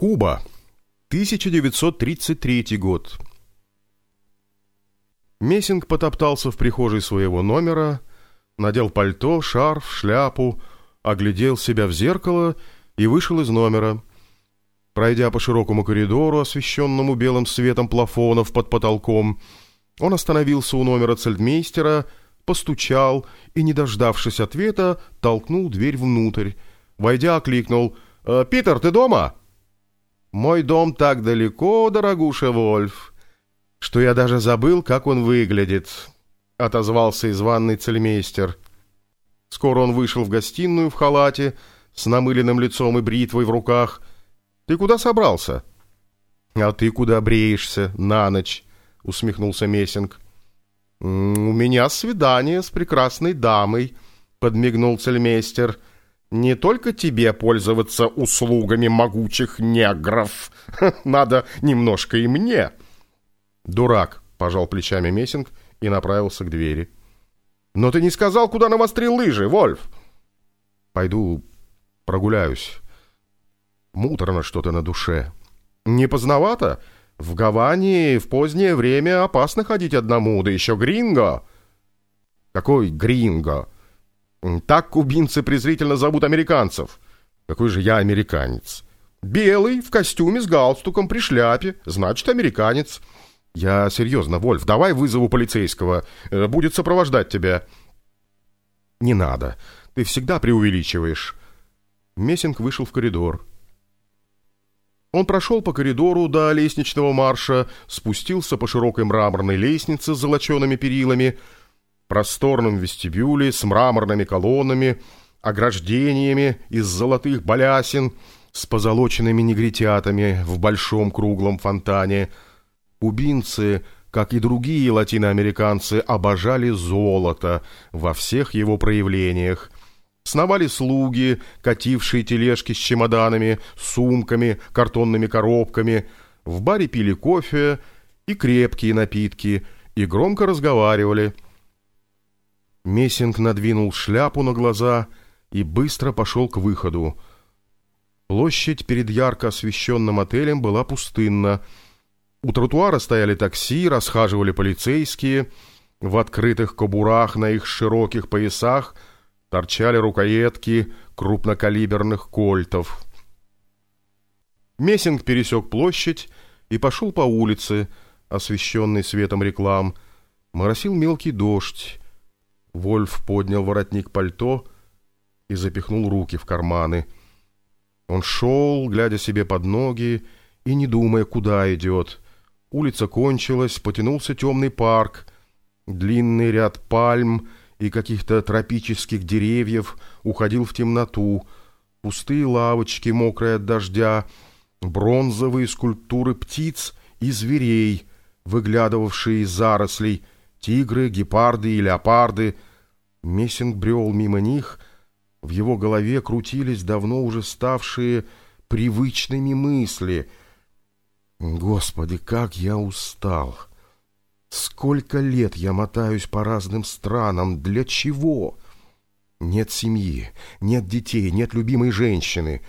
Куба. 1933 год. Мессинг потоптался в прихожей своего номера, надел пальто, шарф, шляпу, оглядел себя в зеркало и вышел из номера. Пройдя по широкому коридору, освещенному белым светом плафонов под потолком, он остановился у номера цельдмейстера, постучал и, не дождавшись ответа, толкнул дверь внутрь. Войдя, окликнул «Э, «Питер, ты дома?» Мой дом так далеко, дорогуша Вольф, что я даже забыл, как он выглядит», — отозвался из ванной цельмейстер. Скоро он вышел в гостиную в халате, с намыленным лицом и бритвой в руках. «Ты куда собрался?» «А ты куда бреешься на ночь?» — усмехнулся Мессинг. «У меня свидание с прекрасной дамой», — подмигнул цельмейстер. Не только тебе пользоваться услугами могучих негров. Надо немножко и мне. Дурак, пожал плечами Мессинг и направился к двери. Но ты не сказал, куда навострил лыжи, Вольф. Пойду прогуляюсь. Муторно что-то на душе. Не поздновато? В Гаване в позднее время опасно ходить одному, да еще гринго. Какой гринго? Так кубинцы презрительно зовут американцев. Какой же я американец? Белый, в костюме, с галстуком, при шляпе. Значит, американец. Я серьезно, Вольф, давай вызову полицейского. Э, будет сопровождать тебя. Не надо. Ты всегда преувеличиваешь. Мессинг вышел в коридор. Он прошел по коридору до лестничного марша, спустился по широкой мраморной лестнице с золочеными перилами, просторном вестибюле с мраморными колоннами, ограждениями из золотых балясин, с позолоченными негритятами в большом круглом фонтане. Кубинцы, как и другие латиноамериканцы, обожали золото во всех его проявлениях. Сновали слуги, катившие тележки с чемоданами, сумками, картонными коробками. В баре пили кофе и крепкие напитки, и громко разговаривали – Мессинг надвинул шляпу на глаза и быстро пошел к выходу. Площадь перед ярко освещенным отелем была пустынна. У тротуара стояли такси, расхаживали полицейские. В открытых кобурах на их широких поясах торчали рукоятки крупнокалиберных кольтов. Мессинг пересек площадь и пошел по улице, освещенной светом реклам. Моросил мелкий дождь. Вольф поднял воротник пальто и запихнул руки в карманы. Он шел, глядя себе под ноги и не думая, куда идет. Улица кончилась, потянулся темный парк, длинный ряд пальм и каких-то тропических деревьев уходил в темноту, пустые лавочки, мокрые от дождя, бронзовые скульптуры птиц и зверей, выглядывавшие из зарослей, Тигры, гепарды и леопарды. Мессинг брел мимо них. В его голове крутились давно уже ставшие привычными мысли. Господи, как я устал! Сколько лет я мотаюсь по разным странам. Для чего? Нет семьи, нет детей, нет любимой женщины.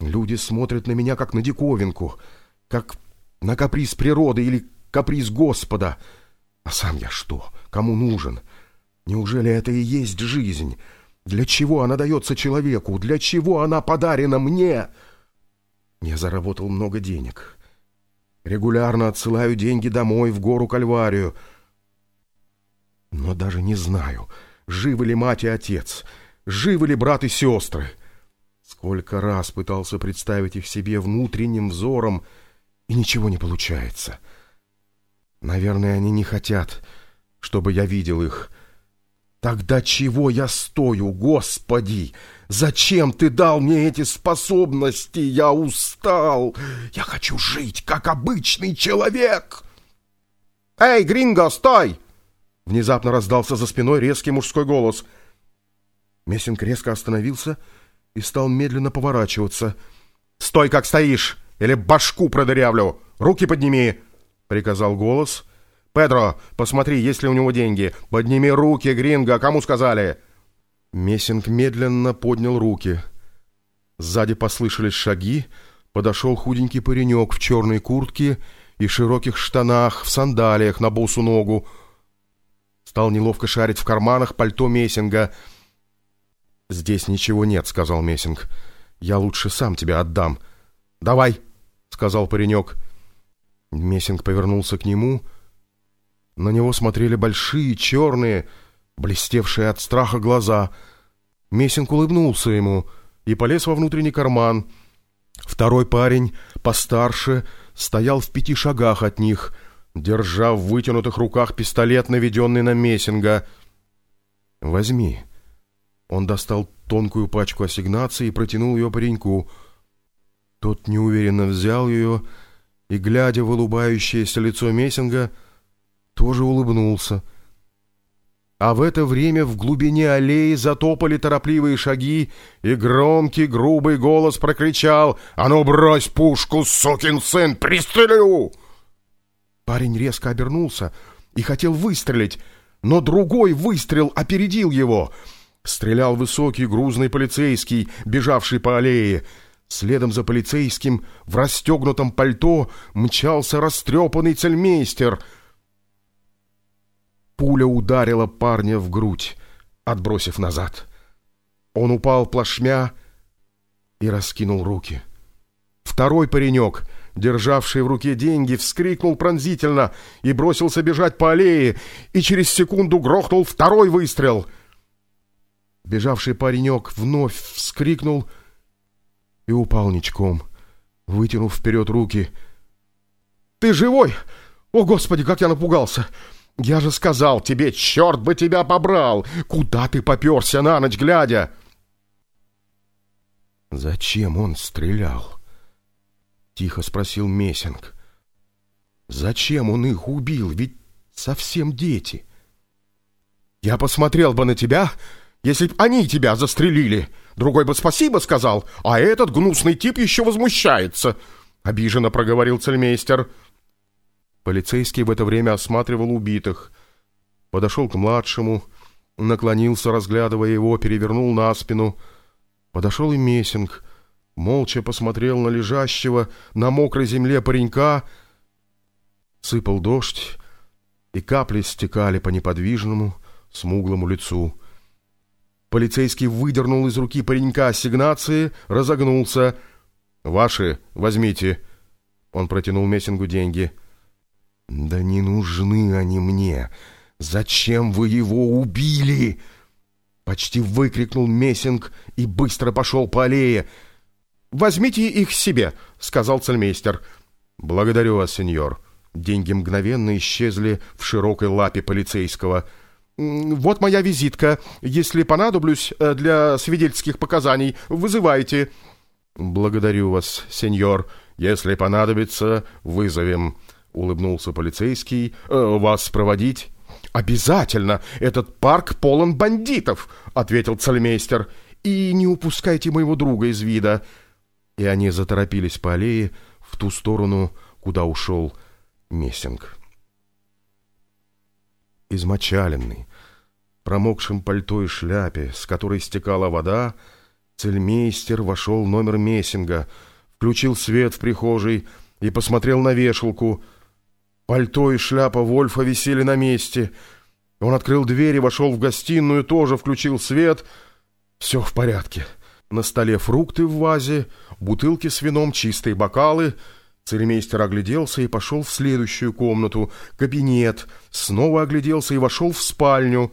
Люди смотрят на меня, как на диковинку, как на каприз природы или каприз Господа — а сам я что? Кому нужен? Неужели это и есть жизнь? Для чего она дается человеку? Для чего она подарена мне? Я заработал много денег. Регулярно отсылаю деньги домой, в гору Кальварию. Но даже не знаю, живы ли мать и отец, живы ли брат и сестры. Сколько раз пытался представить их себе внутренним взором, и ничего не получается. — Наверное, они не хотят, чтобы я видел их. Тогда чего я стою, Господи? Зачем ты дал мне эти способности? Я устал. Я хочу жить, как обычный человек. Эй, Гринго, стой! Внезапно раздался за спиной резкий мужской голос. Мессинг резко остановился и стал медленно поворачиваться. «Стой, как стоишь, или башку продырявлю! Руки подними!» — приказал голос. «Педро, посмотри, есть ли у него деньги. Подними руки, Гринго, кому сказали?» Мессинг медленно поднял руки. Сзади послышались шаги, подошел худенький паренек в черной куртке и широких штанах, в сандалиях на босу ногу. Стал неловко шарить в карманах пальто Мессинга. «Здесь ничего нет», — сказал Мессинг. «Я лучше сам тебя отдам». «Давай», — сказал паренек. Мессинг повернулся к нему. На него смотрели большие, черные, блестевшие от страха глаза. Мессинг улыбнулся ему и полез во внутренний карман. Второй парень, постарше, стоял в пяти шагах от них, держа в вытянутых руках пистолет, наведенный на Мессинга. «Возьми». Он достал тонкую пачку ассигнаций и протянул ее пареньку. Тот неуверенно взял ее и, глядя в улыбающееся лицо Мессинга, тоже улыбнулся. А в это время в глубине аллеи затопали торопливые шаги, и громкий грубый голос прокричал «А ну брось пушку, сукин сын, пристрелю!» Парень резко обернулся и хотел выстрелить, но другой выстрел опередил его. Стрелял высокий грузный полицейский, бежавший по аллее. Следом за полицейским в расстегнутом пальто мчался растрепанный цельмейстер. Пуля ударила парня в грудь, отбросив назад. Он упал плашмя и раскинул руки. Второй паренек, державший в руке деньги, вскрикнул пронзительно и бросился бежать по аллее, и через секунду грохнул второй выстрел. Бежавший паренек вновь вскрикнул — и упал ничком, вытянув вперед руки. «Ты живой? О, Господи, как я напугался! Я же сказал тебе, черт бы тебя побрал! Куда ты поперся на ночь глядя?» «Зачем он стрелял?» — тихо спросил Мессинг. «Зачем он их убил? Ведь совсем дети». «Я посмотрел бы на тебя, если б они тебя застрелили!» Другой бы спасибо сказал, а этот гнусный тип еще возмущается», — обиженно проговорил цельмейстер. Полицейский в это время осматривал убитых. Подошел к младшему, наклонился, разглядывая его, перевернул на спину. Подошел и Мессинг, молча посмотрел на лежащего на мокрой земле паренька. Сыпал дождь, и капли стекали по неподвижному, смуглому лицу. Полицейский выдернул из руки паренька ассигнации, разогнулся. «Ваши, возьмите». Он протянул Мессингу деньги. «Да не нужны они мне. Зачем вы его убили?» Почти выкрикнул Мессинг и быстро пошел по аллее. «Возьмите их себе», — сказал цельмейстер. «Благодарю вас, сеньор». Деньги мгновенно исчезли в широкой лапе полицейского — «Вот моя визитка. Если понадоблюсь э, для свидетельских показаний, вызывайте». «Благодарю вас, сеньор. Если понадобится, вызовем», — улыбнулся полицейский. «Э, «Вас проводить?» «Обязательно! Этот парк полон бандитов!» — ответил цельмейстер. «И не упускайте моего друга из вида!» И они заторопились по аллее в ту сторону, куда ушел Мессинг измочаленный, промокшим пальто и шляпе, с которой стекала вода, цельмейстер вошел в номер Мессинга, включил свет в прихожей и посмотрел на вешалку. Пальто и шляпа Вольфа висели на месте. Он открыл дверь и вошел в гостиную, тоже включил свет. Все в порядке. На столе фрукты в вазе, бутылки с вином, чистые бокалы — Церемейстер огляделся и пошел в следующую комнату, кабинет, снова огляделся и вошел в спальню.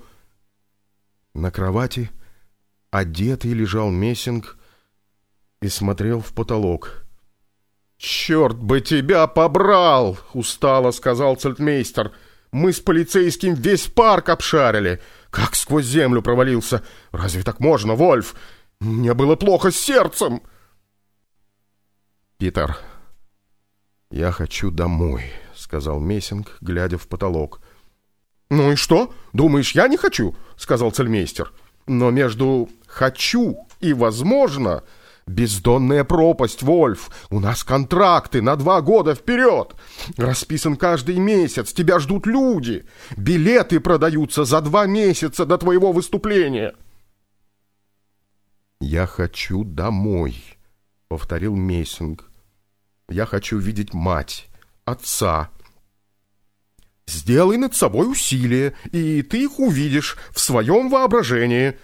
На кровати одетый лежал Мессинг и смотрел в потолок. «Черт бы тебя побрал!» — устало сказал цельтмейстер. «Мы с полицейским весь парк обшарили. Как сквозь землю провалился! Разве так можно, Вольф? Мне было плохо с сердцем!» «Питер», «Я хочу домой», — сказал Мессинг, глядя в потолок. «Ну и что? Думаешь, я не хочу?» — сказал цельмейстер. «Но между «хочу» и «возможно» бездонная пропасть, Вольф. У нас контракты на два года вперед. Расписан каждый месяц, тебя ждут люди. Билеты продаются за два месяца до твоего выступления». «Я хочу домой», — повторил Мессинг. Я хочу видеть мать, отца. Сделай над собой усилие, и ты их увидишь в своем воображении.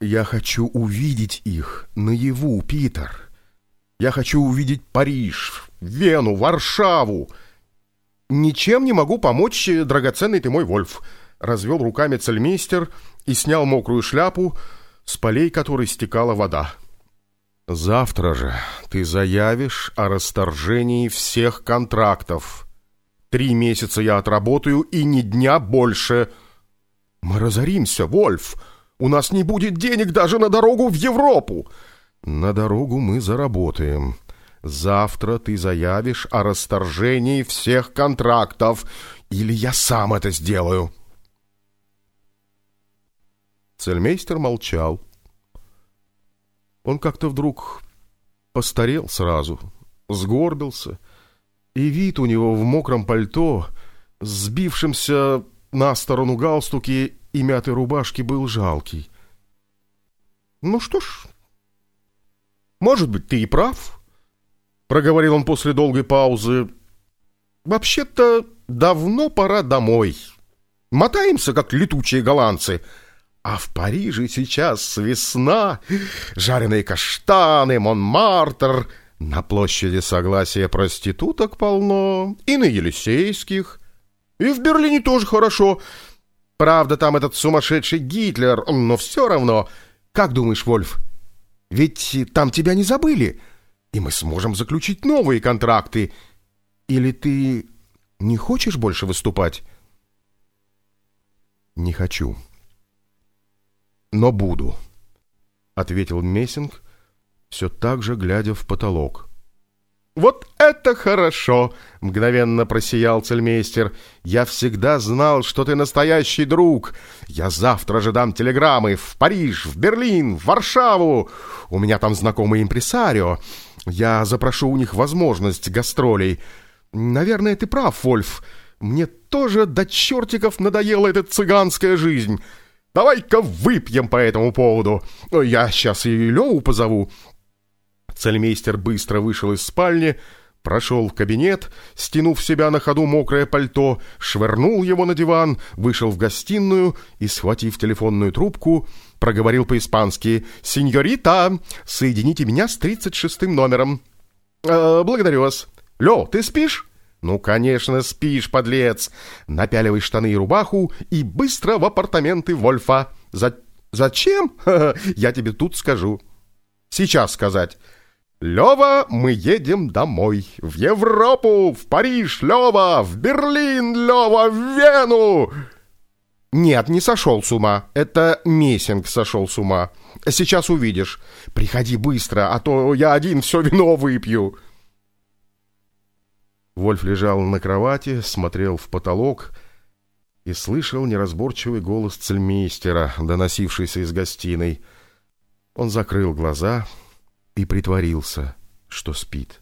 Я хочу увидеть их наяву, Питер. Я хочу увидеть Париж, Вену, Варшаву. Ничем не могу помочь, драгоценный ты мой Вольф. Развел руками цельмейстер и снял мокрую шляпу, с полей которой стекала вода. Завтра же ты заявишь о расторжении всех контрактов. Три месяца я отработаю и ни дня больше. Мы разоримся, Вольф. У нас не будет денег даже на дорогу в Европу. На дорогу мы заработаем. Завтра ты заявишь о расторжении всех контрактов, или я сам это сделаю. Цельмейстер молчал. Он как-то вдруг постарел сразу, сгорбился, и вид у него в мокром пальто, сбившемся на сторону галстуки и мятой рубашки был жалкий. «Ну что ж, может быть, ты и прав», — проговорил он после долгой паузы. «Вообще-то давно пора домой. Мотаемся, как летучие голландцы». А в Париже сейчас весна, жареные каштаны, Монмартр. На площади Согласия проституток полно, и на Елисейских. И в Берлине тоже хорошо. Правда, там этот сумасшедший Гитлер, но все равно. Как думаешь, Вольф, ведь там тебя не забыли, и мы сможем заключить новые контракты. Или ты не хочешь больше выступать? Не хочу но буду», — ответил Мессинг, все так же глядя в потолок. «Вот это хорошо!» — мгновенно просиял цельмейстер. «Я всегда знал, что ты настоящий друг. Я завтра же дам телеграммы в Париж, в Берлин, в Варшаву. У меня там знакомый импресарио. Я запрошу у них возможность гастролей. Наверное, ты прав, Вольф. Мне тоже до чертиков надоела эта цыганская жизнь». Давай-ка выпьем по этому поводу. Я сейчас и Леву позову». Цельмейстер быстро вышел из спальни, прошел в кабинет, стянув себя на ходу мокрое пальто, швырнул его на диван, вышел в гостиную и, схватив телефонную трубку, проговорил по-испански «Сеньорита, соедините меня с тридцать шестым номером». «Э, «Благодарю вас. Лё, ты спишь?» «Ну, конечно, спишь, подлец! Напяливай штаны и рубаху и быстро в апартаменты Вольфа. За... Зачем? Я тебе тут скажу. Сейчас сказать. Лева, мы едем домой. В Европу, в Париж, Лева, в Берлин, Лева, в Вену!» «Нет, не сошел с ума. Это Мессинг сошел с ума. Сейчас увидишь. Приходи быстро, а то я один все вино выпью». Вольф лежал на кровати, смотрел в потолок и слышал неразборчивый голос цельмейстера, доносившийся из гостиной. Он закрыл глаза и притворился, что спит.